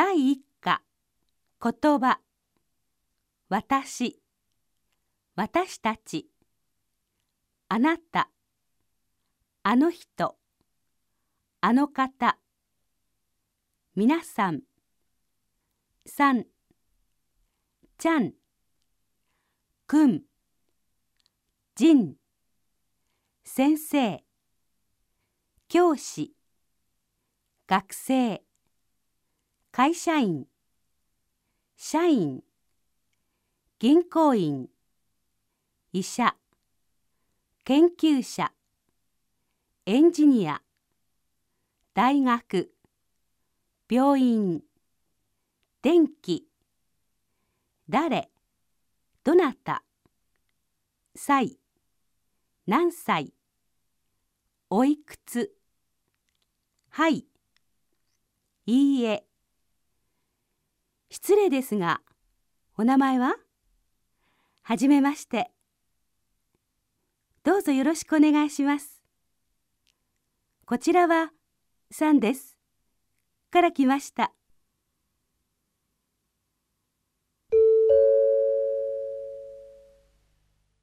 第一課言葉。私。私たち。あなた。あの人。あの方。皆さん。さん。ちゃん。くん。じん。先生。教師。学生。会社員。社員。銀行員。医者。研究者。エンジニア。大学。病院。電気。誰。どなた。歳。何歳。おいくつ。はい。いいえ。失礼ですがお名前は？はじめまして。どうぞよろしくお願いします。こちらはさんです。から来ました。